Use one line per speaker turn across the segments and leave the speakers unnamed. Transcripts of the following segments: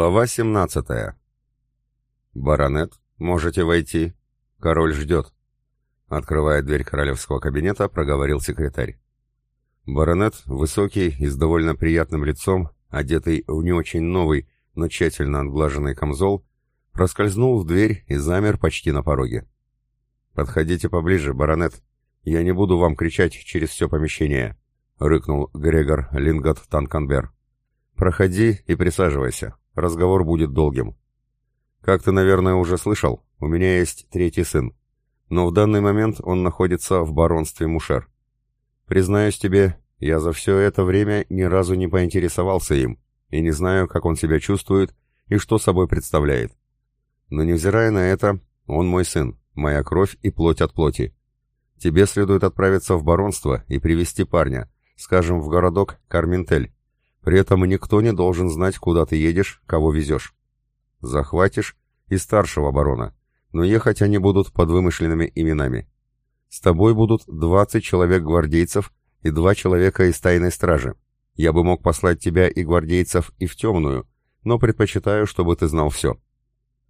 Глава 17. «Баронет, можете войти. Король ждет», — открывая дверь королевского кабинета, проговорил секретарь. Баронет, высокий и с довольно приятным лицом, одетый в не очень новый, но тщательно отглаженный камзол, проскользнул в дверь и замер почти на пороге. «Подходите поближе, баронет. Я не буду вам кричать через все помещение», — рыкнул Грегор Лингот Танканбер. «Проходи и присаживайся». Разговор будет долгим. Как ты, наверное, уже слышал, у меня есть третий сын. Но в данный момент он находится в баронстве Мушер. Признаюсь тебе, я за все это время ни разу не поинтересовался им, и не знаю, как он себя чувствует и что собой представляет. Но невзирая на это, он мой сын, моя кровь и плоть от плоти. Тебе следует отправиться в баронство и привести парня, скажем, в городок Карминтель, при этом никто не должен знать, куда ты едешь, кого везешь. Захватишь и старшего барона, но ехать они будут под вымышленными именами. С тобой будут 20 человек-гвардейцев и два человека из тайной стражи. Я бы мог послать тебя и гвардейцев, и в темную, но предпочитаю, чтобы ты знал все.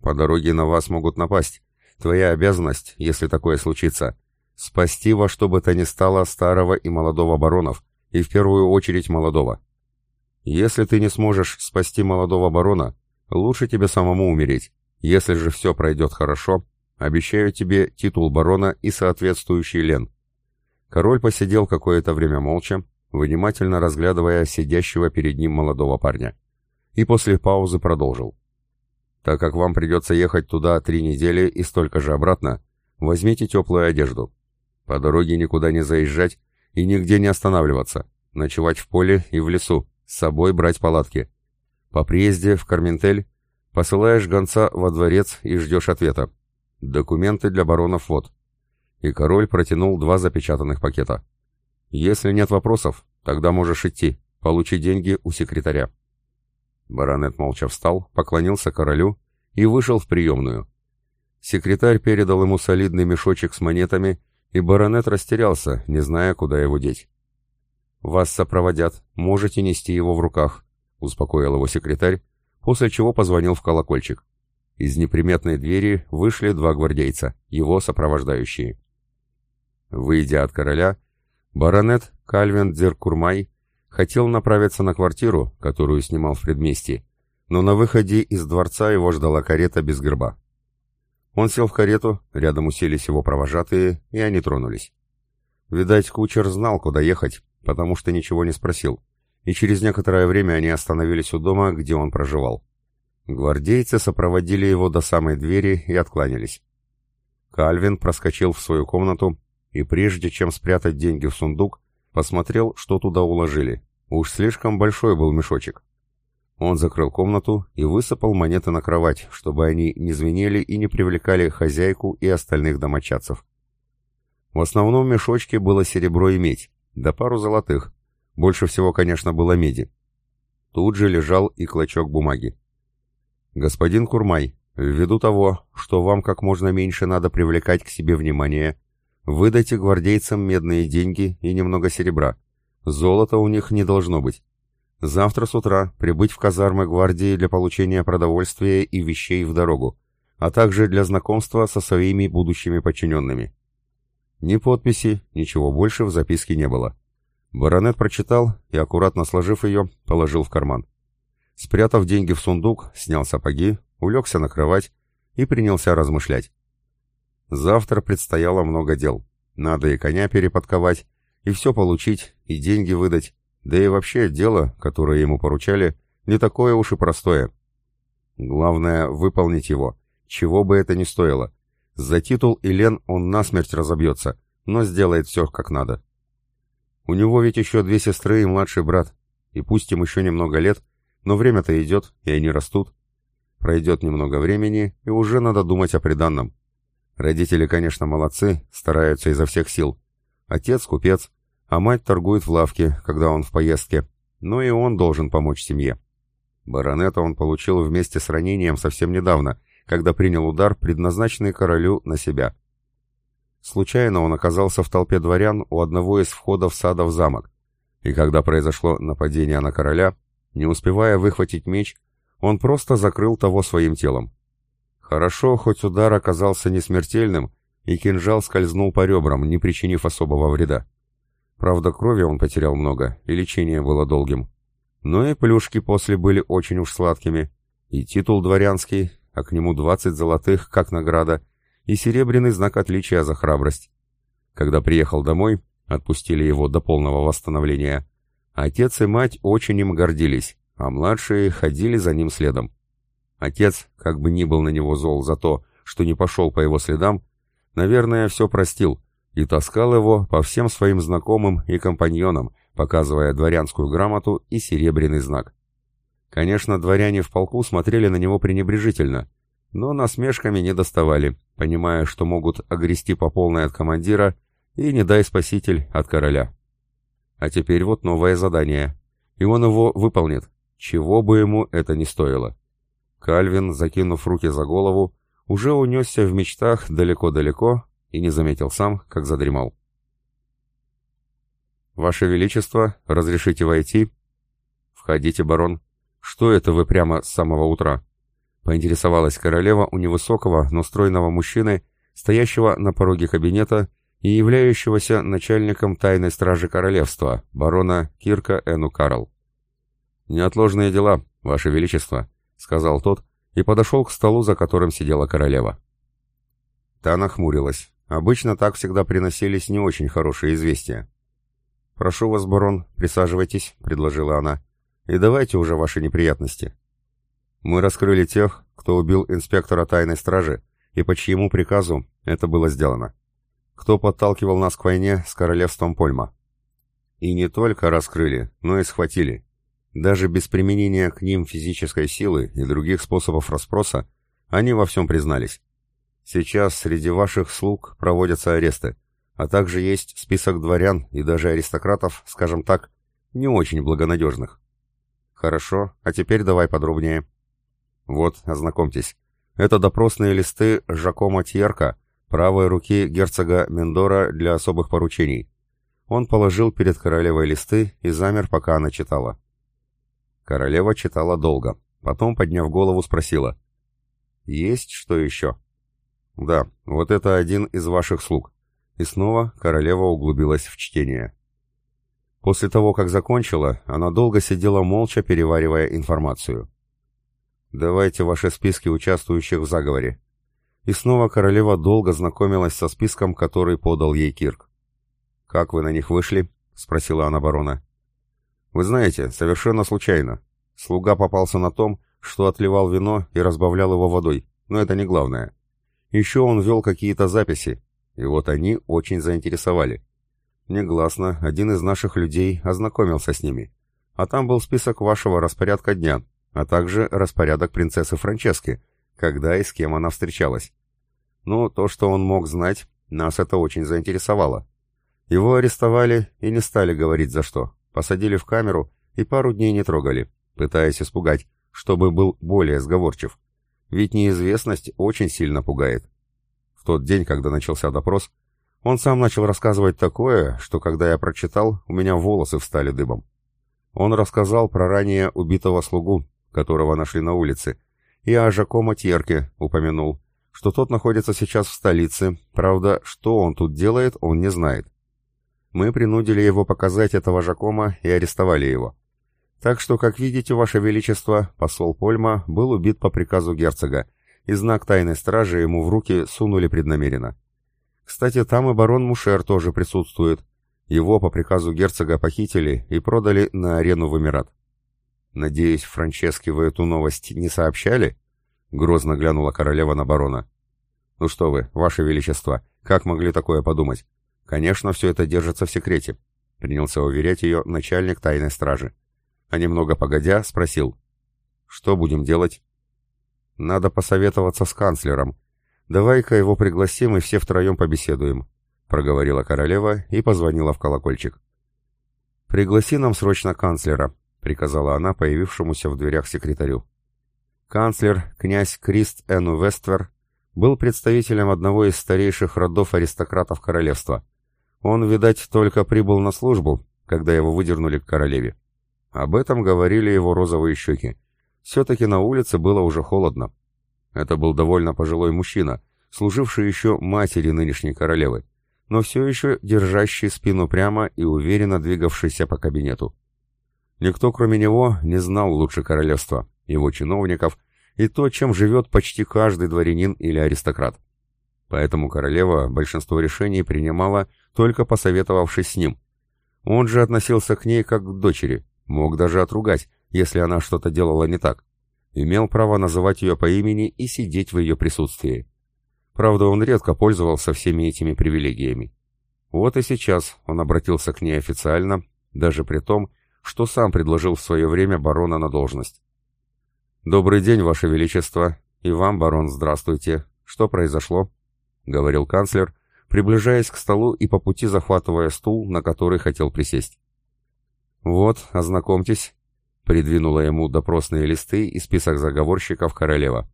По дороге на вас могут напасть. Твоя обязанность, если такое случится, спасти во что бы то ни стало старого и молодого баронов, и в первую очередь молодого. Если ты не сможешь спасти молодого барона, лучше тебе самому умереть. Если же все пройдет хорошо, обещаю тебе титул барона и соответствующий лен». Король посидел какое-то время молча, внимательно разглядывая сидящего перед ним молодого парня. И после паузы продолжил. «Так как вам придется ехать туда три недели и столько же обратно, возьмите теплую одежду. По дороге никуда не заезжать и нигде не останавливаться, ночевать в поле и в лесу, с собой брать палатки. По приезде в Карментель посылаешь гонца во дворец и ждешь ответа. Документы для баронов вот. И король протянул два запечатанных пакета. Если нет вопросов, тогда можешь идти. Получи деньги у секретаря. Баронет молча встал, поклонился королю и вышел в приемную. Секретарь передал ему солидный мешочек с монетами, и баронет растерялся, не зная, куда его деть. «Вас сопроводят, можете нести его в руках», — успокоил его секретарь, после чего позвонил в колокольчик. Из неприметной двери вышли два гвардейца, его сопровождающие. Выйдя от короля, баронет Кальвин Дзеркурмай хотел направиться на квартиру, которую снимал в предместье, но на выходе из дворца его ждала карета без герба. Он сел в карету, рядом уселись его провожатые, и они тронулись. Видать, кучер знал, куда ехать, потому что ничего не спросил, и через некоторое время они остановились у дома, где он проживал. Гвардейцы сопроводили его до самой двери и откланялись. Кальвин проскочил в свою комнату и, прежде чем спрятать деньги в сундук, посмотрел, что туда уложили. Уж слишком большой был мешочек. Он закрыл комнату и высыпал монеты на кровать, чтобы они не звенели и не привлекали хозяйку и остальных домочадцев. В основном в мешочке было серебро и медь, да пару золотых. Больше всего, конечно, было меди. Тут же лежал и клочок бумаги. «Господин Курмай, ввиду того, что вам как можно меньше надо привлекать к себе внимание, выдайте гвардейцам медные деньги и немного серебра. Золота у них не должно быть. Завтра с утра прибыть в казармы гвардии для получения продовольствия и вещей в дорогу, а также для знакомства со своими будущими подчиненными. Ни подписи, ничего больше в записке не было. Баронет прочитал и, аккуратно сложив ее, положил в карман. Спрятав деньги в сундук, снял сапоги, улегся на кровать и принялся размышлять. Завтра предстояло много дел. Надо и коня переподковать, и все получить, и деньги выдать. Да и вообще дело, которое ему поручали, не такое уж и простое. Главное — выполнить его, чего бы это ни стоило. За титул Илен он насмерть разобьется, но сделает все как надо. У него ведь еще две сестры и младший брат, и пусть им еще немного лет, но время-то идет, и они растут. Пройдет немного времени, и уже надо думать о приданном. Родители, конечно, молодцы, стараются изо всех сил. Отец — купец, а мать торгует в лавке, когда он в поездке, но и он должен помочь семье. Баронета он получил вместе с ранением совсем недавно, когда принял удар, предназначенный королю, на себя. Случайно он оказался в толпе дворян у одного из входов сада в замок, и когда произошло нападение на короля, не успевая выхватить меч, он просто закрыл того своим телом. Хорошо, хоть удар оказался несмертельным и кинжал скользнул по ребрам, не причинив особого вреда. Правда, крови он потерял много, и лечение было долгим. Но и плюшки после были очень уж сладкими, и титул дворянский, а к нему 20 золотых, как награда, и серебряный знак отличия за храбрость. Когда приехал домой, отпустили его до полного восстановления. Отец и мать очень им гордились, а младшие ходили за ним следом. Отец, как бы ни был на него зол за то, что не пошел по его следам, наверное, все простил и таскал его по всем своим знакомым и компаньонам, показывая дворянскую грамоту и серебряный знак. Конечно, дворяне в полку смотрели на него пренебрежительно, но насмешками не доставали, понимая, что могут огрести по полной от командира и не дай спаситель от короля. А теперь вот новое задание, и он его выполнит, чего бы ему это ни стоило. Кальвин, закинув руки за голову, уже унесся в мечтах далеко-далеко и не заметил сам, как задремал. «Ваше Величество, разрешите войти?» «Входите, барон», «Что это вы прямо с самого утра?» — поинтересовалась королева у невысокого, но стройного мужчины, стоящего на пороге кабинета и являющегося начальником тайной стражи королевства, барона Кирка Эну Карл. «Неотложные дела, ваше величество», — сказал тот и подошел к столу, за которым сидела королева. Та нахмурилась. Обычно так всегда приносились не очень хорошие известия. «Прошу вас, барон, присаживайтесь», — предложила она. И давайте уже ваши неприятности. Мы раскрыли тех, кто убил инспектора тайной стражи, и по чьему приказу это было сделано. Кто подталкивал нас к войне с королевством Польма. И не только раскрыли, но и схватили. Даже без применения к ним физической силы и других способов расспроса, они во всем признались. Сейчас среди ваших слуг проводятся аресты, а также есть список дворян и даже аристократов, скажем так, не очень благонадежных. «Хорошо, а теперь давай подробнее». «Вот, ознакомьтесь. Это допросные листы Жакома Тьерка, правой руки герцога Мендора для особых поручений». Он положил перед королевой листы и замер, пока она читала. Королева читала долго. Потом, подняв голову, спросила. «Есть что еще?» «Да, вот это один из ваших слуг». И снова королева углубилась в чтение. После того, как закончила, она долго сидела молча, переваривая информацию. «Давайте ваши списки участвующих в заговоре». И снова королева долго знакомилась со списком, который подал ей Кирк. «Как вы на них вышли?» — спросила она барона. «Вы знаете, совершенно случайно. Слуга попался на том, что отливал вино и разбавлял его водой, но это не главное. Еще он вел какие-то записи, и вот они очень заинтересовали». Негласно один из наших людей ознакомился с ними. А там был список вашего распорядка дня, а также распорядок принцессы Франчески, когда и с кем она встречалась. Ну, то, что он мог знать, нас это очень заинтересовало. Его арестовали и не стали говорить за что. Посадили в камеру и пару дней не трогали, пытаясь испугать, чтобы был более сговорчив. Ведь неизвестность очень сильно пугает. В тот день, когда начался допрос, он сам начал рассказывать такое, что когда я прочитал, у меня волосы встали дыбом. Он рассказал про ранее убитого слугу, которого нашли на улице, и о Жакома Тьерке упомянул, что тот находится сейчас в столице, правда, что он тут делает, он не знает. Мы принудили его показать этого Жакома и арестовали его. Так что, как видите, Ваше Величество, посол Польма был убит по приказу герцога, и знак тайной стражи ему в руки сунули преднамеренно. Кстати, там и барон Мушер тоже присутствует. Его по приказу герцога похитили и продали на арену в Эмират. «Надеюсь, Франчески вы эту новость не сообщали?» — грозно глянула королева на барона. «Ну что вы, ваше величество, как могли такое подумать? Конечно, все это держится в секрете», — принялся уверять ее начальник тайной стражи. А немного погодя, спросил. «Что будем делать?» «Надо посоветоваться с канцлером», «Давай-ка его пригласим и все втроем побеседуем», — проговорила королева и позвонила в колокольчик. «Пригласи нам срочно канцлера», — приказала она появившемуся в дверях секретарю. Канцлер, князь Крист Эну Вествер, был представителем одного из старейших родов аристократов королевства. Он, видать, только прибыл на службу, когда его выдернули к королеве. Об этом говорили его розовые щеки. Все-таки на улице было уже холодно. Это был довольно пожилой мужчина, служивший еще матери нынешней королевы, но все еще держащий спину прямо и уверенно двигавшийся по кабинету. Никто, кроме него, не знал лучше королевства, его чиновников и то, чем живет почти каждый дворянин или аристократ. Поэтому королева большинство решений принимала, только посоветовавшись с ним. Он же относился к ней как к дочери, мог даже отругать, если она что-то делала не так имел право называть ее по имени и сидеть в ее присутствии. Правда, он редко пользовался всеми этими привилегиями. Вот и сейчас он обратился к ней официально, даже при том, что сам предложил в свое время барона на должность. «Добрый день, Ваше Величество, и вам, барон, здравствуйте. Что произошло?» — говорил канцлер, приближаясь к столу и по пути захватывая стул, на который хотел присесть. «Вот, ознакомьтесь, придвинула ему допросные листы и список заговорщиков королева.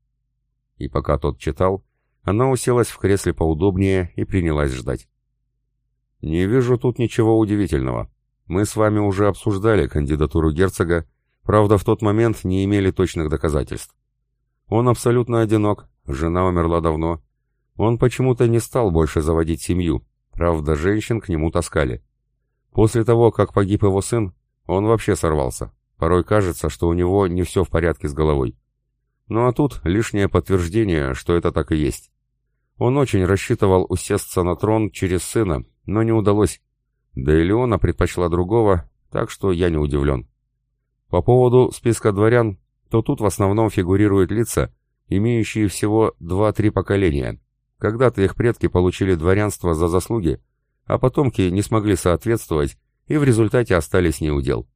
И пока тот читал, она уселась в кресле поудобнее и принялась ждать. «Не вижу тут ничего удивительного. Мы с вами уже обсуждали кандидатуру герцога, правда, в тот момент не имели точных доказательств. Он абсолютно одинок, жена умерла давно. Он почему-то не стал больше заводить семью, правда, женщин к нему таскали. После того, как погиб его сын, он вообще сорвался, Порой кажется, что у него не все в порядке с головой. Ну а тут лишнее подтверждение, что это так и есть. Он очень рассчитывал усесться на трон через сына, но не удалось. Да и Леона предпочла другого, так что я не удивлен. По поводу списка дворян, то тут в основном фигурируют лица, имеющие всего 2-3 поколения. Когда-то их предки получили дворянство за заслуги, а потомки не смогли соответствовать и в результате остались неудел.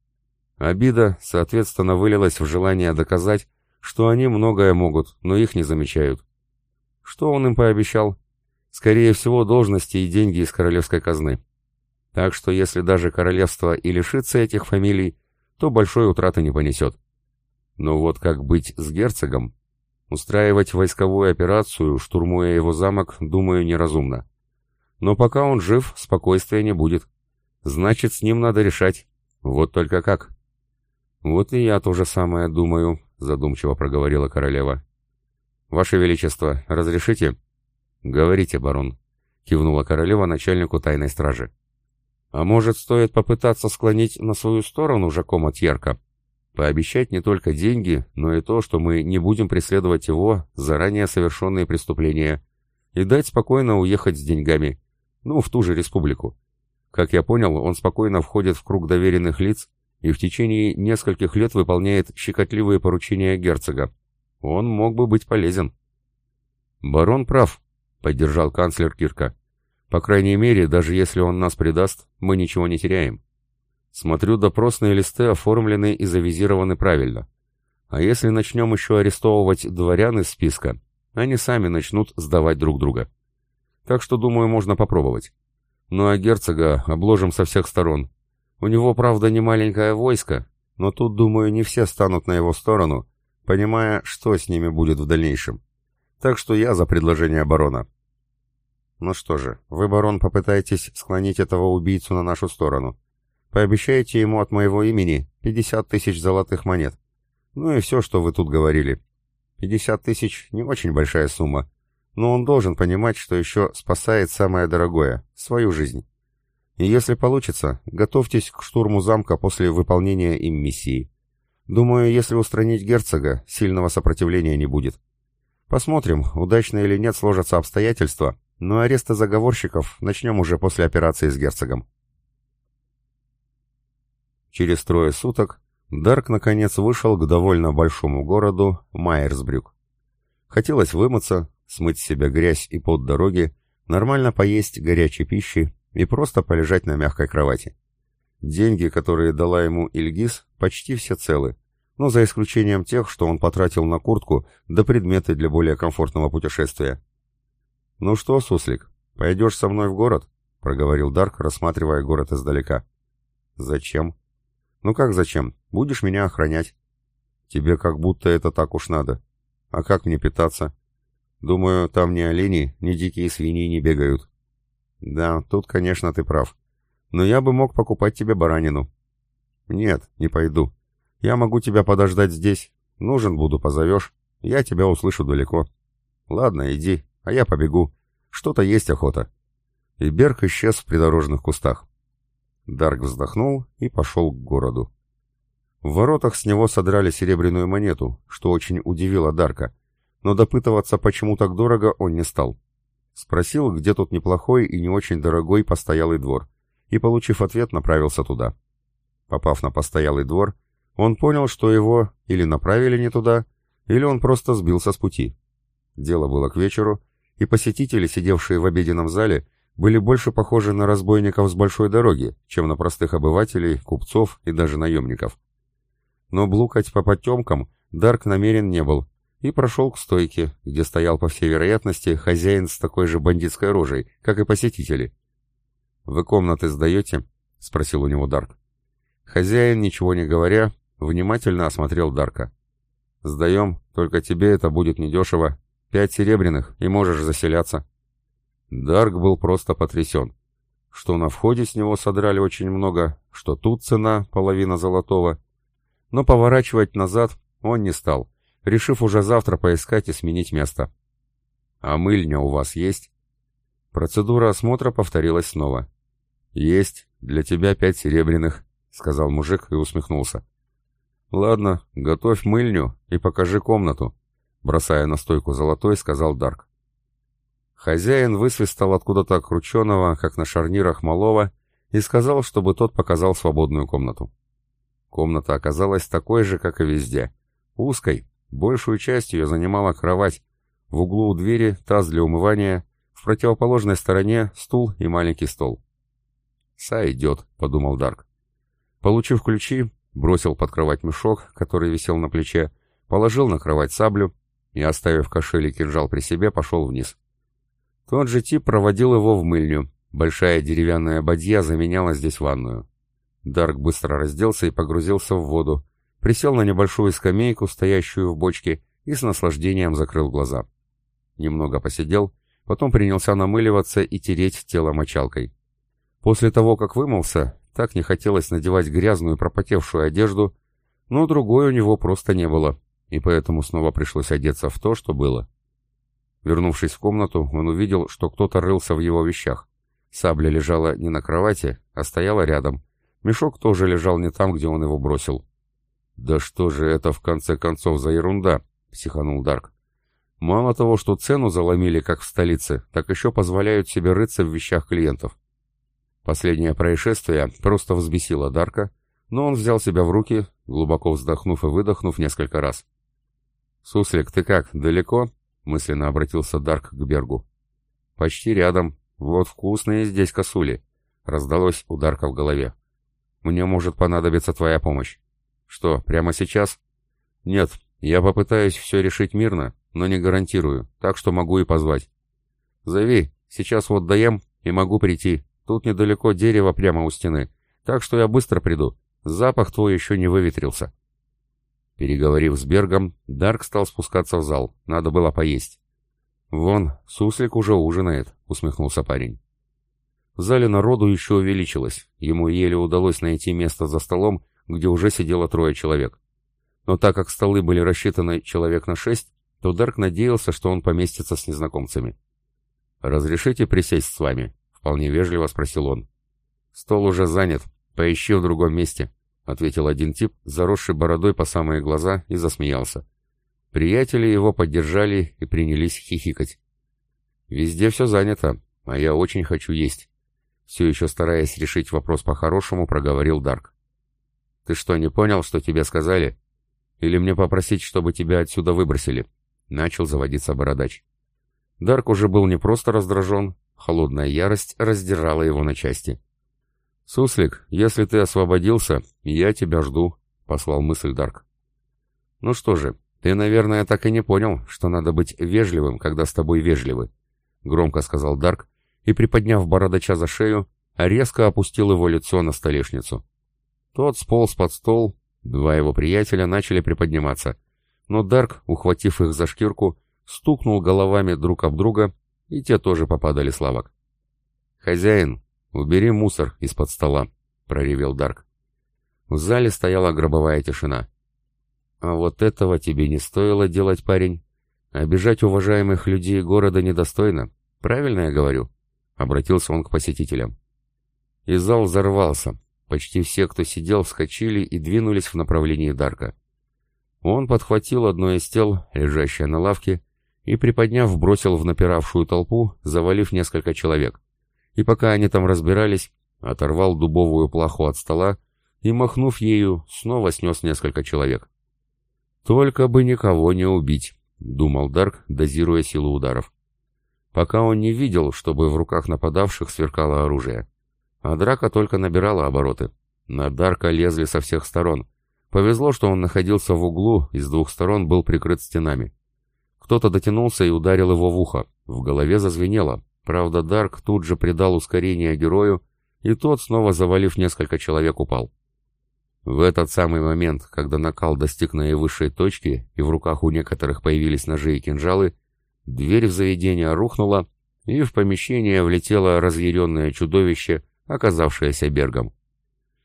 Обида, соответственно, вылилась в желание доказать, что они многое могут, но их не замечают. Что он им пообещал? Скорее всего, должности и деньги из королевской казны. Так что если даже королевство и лишится этих фамилий, то большой утраты не понесет. Но вот как быть с герцогом? Устраивать войсковую операцию, штурмуя его замок, думаю, неразумно. Но пока он жив, спокойствия не будет. Значит, с ним надо решать. Вот только как. «Вот и я то же самое думаю», — задумчиво проговорила королева. «Ваше Величество, разрешите?» «Говорите, барон», — кивнула королева начальнику тайной стражи. «А может, стоит попытаться склонить на свою сторону Жакома Тьерка? Пообещать не только деньги, но и то, что мы не будем преследовать его заранее совершенные преступления, и дать спокойно уехать с деньгами, ну, в ту же республику. Как я понял, он спокойно входит в круг доверенных лиц, и в течение нескольких лет выполняет щекотливые поручения герцога. Он мог бы быть полезен. «Барон прав», — поддержал канцлер Кирка. «По крайней мере, даже если он нас предаст, мы ничего не теряем. Смотрю, допросные листы оформлены и завизированы правильно. А если начнем еще арестовывать дворян из списка, они сами начнут сдавать друг друга. Так что, думаю, можно попробовать. Ну а герцога обложим со всех сторон, у него, правда, не маленькое войско, но тут, думаю, не все станут на его сторону, понимая, что с ними будет в дальнейшем. Так что я за предложение барона. Ну что же, вы, барон, попытаетесь склонить этого убийцу на нашу сторону. Пообещайте ему от моего имени 50 тысяч золотых монет. Ну и все, что вы тут говорили. 50 тысяч — не очень большая сумма, но он должен понимать, что еще спасает самое дорогое — свою жизнь. И если получится, готовьтесь к штурму замка после выполнения им миссии. Думаю, если устранить герцога, сильного сопротивления не будет. Посмотрим, удачно или нет сложатся обстоятельства, но ареста заговорщиков начнем уже после операции с герцогом. Через трое суток Дарк наконец вышел к довольно большому городу Майерсбрюк. Хотелось вымыться, смыть с себя грязь и пот дороги, нормально поесть горячей пищи и просто полежать на мягкой кровати. Деньги, которые дала ему Ильгиз, почти все целы, но за исключением тех, что он потратил на куртку да предметы для более комфортного путешествия. «Ну что, суслик, пойдешь со мной в город?» — проговорил Дарк, рассматривая город издалека. «Зачем?» «Ну как зачем? Будешь меня охранять». «Тебе как будто это так уж надо. А как мне питаться?» «Думаю, там ни олени, ни дикие свиньи не бегают. «Да, тут, конечно, ты прав. Но я бы мог покупать тебе баранину». «Нет, не пойду. Я могу тебя подождать здесь. Нужен буду, позовешь. Я тебя услышу далеко». «Ладно, иди, а я побегу. Что-то есть охота». И Берг исчез в придорожных кустах. Дарк вздохнул и пошел к городу. В воротах с него содрали серебряную монету, что очень удивило Дарка, но допытываться, почему так дорого, он не стал. Спросил, где тут неплохой и не очень дорогой постоялый двор, и, получив ответ, направился туда. Попав на постоялый двор, он понял, что его или направили не туда, или он просто сбился с пути. Дело было к вечеру, и посетители, сидевшие в обеденном зале, были больше похожи на разбойников с большой дороги, чем на простых обывателей, купцов и даже наемников. Но блукать по потемкам Дарк намерен не был, и прошел к стойке, где стоял, по всей вероятности, хозяин с такой же бандитской рожей, как и посетители. «Вы комнаты сдаете?» — спросил у него Дарк. Хозяин, ничего не говоря, внимательно осмотрел Дарка. «Сдаем, только тебе это будет недешево. Пять серебряных, и можешь заселяться». Дарк был просто потрясен. Что на входе с него содрали очень много, что тут цена половина золотого. Но поворачивать назад он не стал — решив уже завтра поискать и сменить место. «А мыльня у вас есть?» Процедура осмотра повторилась снова. «Есть, для тебя пять серебряных», — сказал мужик и усмехнулся. «Ладно, готовь мыльню и покажи комнату», — бросая на стойку золотой, сказал Дарк. Хозяин высвистал откуда-то крученого, как на шарнирах малого, и сказал, чтобы тот показал свободную комнату. Комната оказалась такой же, как и везде. Узкой, Большую часть ее занимала кровать, в углу у двери таз для умывания, в противоположной стороне стул и маленький стол. «Сойдет», — подумал Дарк. Получив ключи, бросил под кровать мешок, который висел на плече, положил на кровать саблю и, оставив кошель и кинжал при себе, пошел вниз. Тот же тип проводил его в мыльню. Большая деревянная бадья заменяла здесь ванную. Дарк быстро разделся и погрузился в воду, присел на небольшую скамейку, стоящую в бочке, и с наслаждением закрыл глаза. Немного посидел, потом принялся намыливаться и тереть тело мочалкой. После того, как вымылся, так не хотелось надевать грязную пропотевшую одежду, но другой у него просто не было, и поэтому снова пришлось одеться в то, что было. Вернувшись в комнату, он увидел, что кто-то рылся в его вещах. Сабля лежала не на кровати, а стояла рядом. Мешок тоже лежал не там, где он его бросил. «Да что же это в конце концов за ерунда?» — психанул Дарк. «Мало того, что цену заломили, как в столице, так еще позволяют себе рыться в вещах клиентов». Последнее происшествие просто взбесило Дарка, но он взял себя в руки, глубоко вздохнув и выдохнув несколько раз. «Суслик, ты как, далеко?» — мысленно обратился Дарк к Бергу. «Почти рядом. Вот вкусные здесь косули», — раздалось у Дарка в голове. «Мне может понадобиться твоя помощь». «Что, прямо сейчас?» «Нет, я попытаюсь все решить мирно, но не гарантирую, так что могу и позвать». «Зови, сейчас вот доем и могу прийти. Тут недалеко дерево прямо у стены, так что я быстро приду. Запах твой еще не выветрился». Переговорив с Бергом, Дарк стал спускаться в зал, надо было поесть. «Вон, суслик уже ужинает», — усмехнулся парень. В зале народу еще увеличилось, ему еле удалось найти место за столом, где уже сидело трое человек. Но так как столы были рассчитаны человек на шесть, то Дарк надеялся, что он поместится с незнакомцами. «Разрешите присесть с вами?» — вполне вежливо спросил он. «Стол уже занят. Поищи в другом месте», — ответил один тип, заросший бородой по самые глаза, и засмеялся. Приятели его поддержали и принялись хихикать. «Везде все занято, а я очень хочу есть», — все еще стараясь решить вопрос по-хорошему, проговорил Дарк. Ты что, не понял, что тебе сказали? Или мне попросить, чтобы тебя отсюда выбросили?» Начал заводиться бородач. Дарк уже был не просто раздражен, холодная ярость раздирала его на части. «Суслик, если ты освободился, я тебя жду», — послал мысль Дарк. «Ну что же, ты, наверное, так и не понял, что надо быть вежливым, когда с тобой вежливы», — громко сказал Дарк, и, приподняв бородача за шею, резко опустил его лицо на столешницу. Тот сполз под стол, два его приятеля начали приподниматься, но Дарк, ухватив их за шкирку, стукнул головами друг об друга, и те тоже попадали с лавок. «Хозяин, убери мусор из-под стола», — проревел Дарк. В зале стояла гробовая тишина. «А вот этого тебе не стоило делать, парень. Обижать уважаемых людей города недостойно. Правильно я говорю?» — обратился он к посетителям. И зал взорвался, Почти все, кто сидел, вскочили и двинулись в направлении Дарка. Он подхватил одно из тел, лежащее на лавке, и, приподняв, бросил в напиравшую толпу, завалив несколько человек. И пока они там разбирались, оторвал дубовую плаху от стола и, махнув ею, снова снес несколько человек. «Только бы никого не убить», — думал Дарк, дозируя силу ударов. Пока он не видел, чтобы в руках нападавших сверкало оружие. А драка только набирала обороты. На Дарка лезли со всех сторон. Повезло, что он находился в углу и с двух сторон был прикрыт стенами. Кто-то дотянулся и ударил его в ухо. В голове зазвенело. Правда, Дарк тут же придал ускорение герою, и тот, снова завалив несколько человек, упал. В этот самый момент, когда накал достиг наивысшей точки, и в руках у некоторых появились ножи и кинжалы, дверь в заведение рухнула, и в помещение влетело разъяренное чудовище, оказавшаяся Бергом.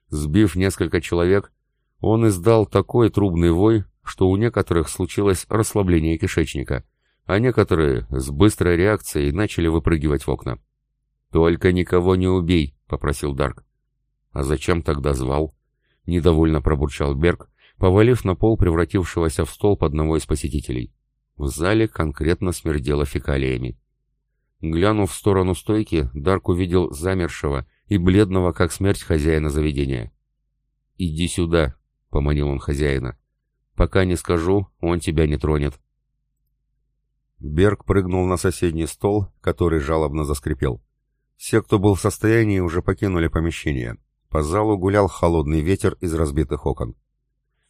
Сбив несколько человек, он издал такой трубный вой, что у некоторых случилось расслабление кишечника, а некоторые с быстрой реакцией начали выпрыгивать в окна. «Только никого не убей», — попросил Дарк. «А зачем тогда звал?» — недовольно пробурчал Берг, повалив на пол превратившегося в столб одного из посетителей. В зале конкретно смердело фекалиями. Глянув в сторону стойки, Дарк увидел замершего, и бледного, как смерть хозяина заведения. «Иди сюда», — поманил он хозяина. «Пока не скажу, он тебя не тронет». Берг прыгнул на соседний стол, который жалобно заскрипел. Все, кто был в состоянии, уже покинули помещение. По залу гулял холодный ветер из разбитых окон.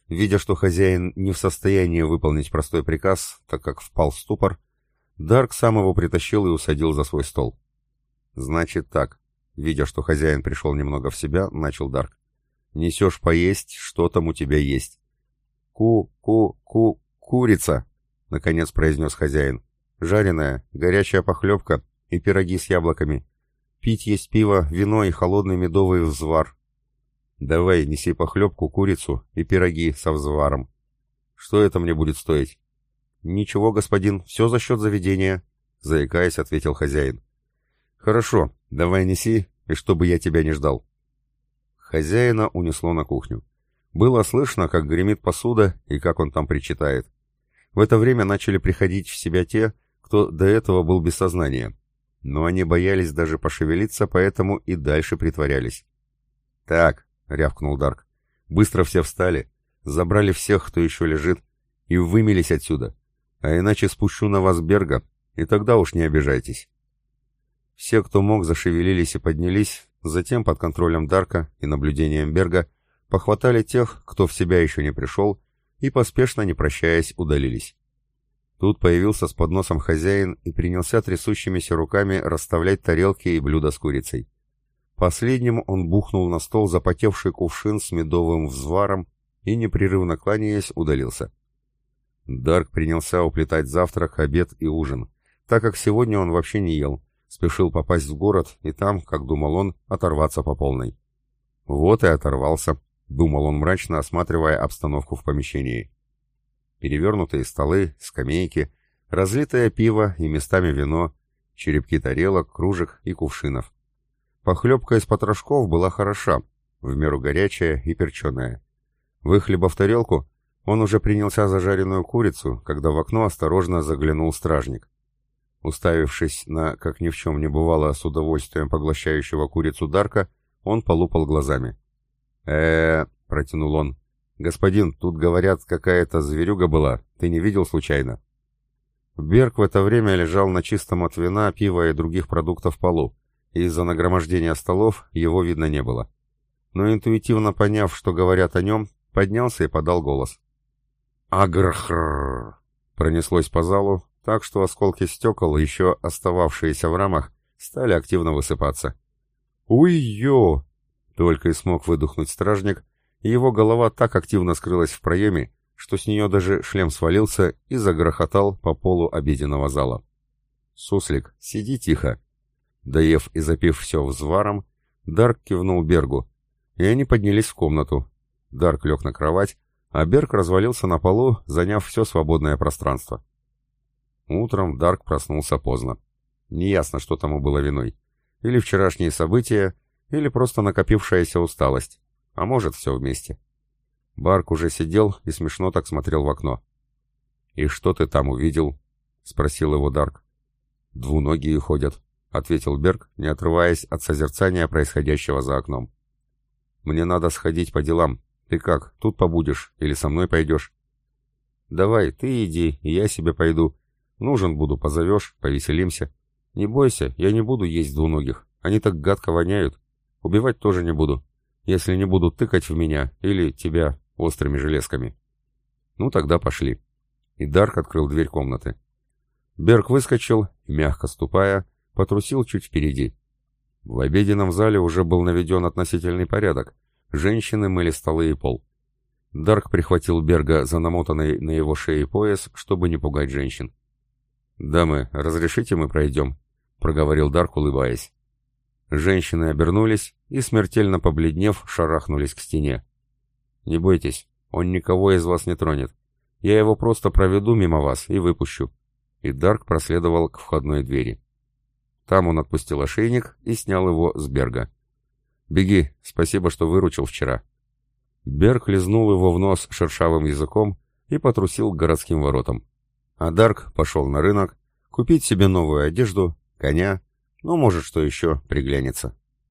Видя, что хозяин не в состоянии выполнить простой приказ, так как впал в ступор, Дарк сам его притащил и усадил за свой стол. «Значит так», Видя, что хозяин пришел немного в себя, начал Дарк. «Несешь поесть, что там у тебя есть?» «Ку-ку-ку... курица!» — наконец произнес хозяин. «Жареная, горячая похлебка и пироги с яблоками. Пить есть пиво, вино и холодный медовый взвар. Давай, неси похлебку, курицу и пироги со взваром. Что это мне будет стоить?» «Ничего, господин, все за счет заведения», — заикаясь, ответил хозяин. «Хорошо, давай неси, и чтобы я тебя не ждал». Хозяина унесло на кухню. Было слышно, как гремит посуда и как он там причитает. В это время начали приходить в себя те, кто до этого был без сознания. Но они боялись даже пошевелиться, поэтому и дальше притворялись. «Так», — рявкнул Дарк, — «быстро все встали, забрали всех, кто еще лежит, и вымелись отсюда. А иначе спущу на вас Берга, и тогда уж не обижайтесь». Все, кто мог, зашевелились и поднялись, затем под контролем Дарка и наблюдением Берга похватали тех, кто в себя еще не пришел, и, поспешно не прощаясь, удалились. Тут появился с подносом хозяин и принялся трясущимися руками расставлять тарелки и блюда с курицей. Последним он бухнул на стол запотевший кувшин с медовым взваром и, непрерывно кланяясь, удалился. Дарк принялся уплетать завтрак, обед и ужин, так как сегодня он вообще не ел, спешил попасть в город и там, как думал он, оторваться по полной. «Вот и оторвался», — думал он мрачно, осматривая обстановку в помещении. Перевернутые столы, скамейки, разлитое пиво и местами вино, черепки тарелок, кружек и кувшинов. Похлебка из потрошков была хороша, в меру горячая и перченая. Выхлебав тарелку, он уже принялся за жареную курицу, когда в окно осторожно заглянул стражник. Уставившись на, как ни в чем не бывало, с удовольствием поглощающего курицу Дарка, он полупал глазами. э протянул он. «Господин, тут, говорят, какая-то зверюга была. Ты не видел случайно?» Берг в это время лежал на чистом от вина, пива и других продуктов полу, из-за нагромождения столов его видно не было. Но интуитивно поняв, что говорят о нем, поднялся и подал голос. «Агрхррр!» пронеслось по залу, так что осколки стекол, еще остававшиеся в рамах, стали активно высыпаться. «Уй-ё!» — только и смог выдохнуть стражник, и его голова так активно скрылась в проеме, что с нее даже шлем свалился и загрохотал по полу обеденного зала. «Суслик, сиди тихо!» Доев и запив все взваром, Дарк кивнул Бергу, и они поднялись в комнату. Дарк лег на кровать, а Берг развалился на полу, заняв все свободное пространство. Утром Дарк проснулся поздно. Неясно, что тому было виной. Или вчерашние события, или просто накопившаяся усталость. А может, все вместе. Барк уже сидел и смешно так смотрел в окно. «И что ты там увидел?» — спросил его Дарк. «Двуногие ходят», — ответил Берг, не отрываясь от созерцания происходящего за окном. «Мне надо сходить по делам. Ты как, тут побудешь или со мной пойдешь?» «Давай, ты иди, и я себе пойду», Нужен буду, позовешь, повеселимся. Не бойся, я не буду есть двуногих. Они так гадко воняют. Убивать тоже не буду, если не буду тыкать в меня или тебя острыми железками. Ну тогда пошли. И Дарк открыл дверь комнаты. Берг выскочил, мягко ступая, потрусил чуть впереди. В обеденном зале уже был наведен относительный порядок. Женщины мыли столы и пол. Дарк прихватил Берга за намотанный на его шее пояс, чтобы не пугать женщин. «Дамы, разрешите мы пройдем?» — проговорил Дарк, улыбаясь. Женщины обернулись и, смертельно побледнев, шарахнулись к стене. «Не бойтесь, он никого из вас не тронет. Я его просто проведу мимо вас и выпущу». И Дарк проследовал к входной двери. Там он отпустил ошейник и снял его с Берга. «Беги, спасибо, что выручил вчера». Берг лизнул его в нос шершавым языком и потрусил к городским воротам. А Дарк пошел на рынок, купить себе новую одежду, коня, ну, может, что еще приглянется.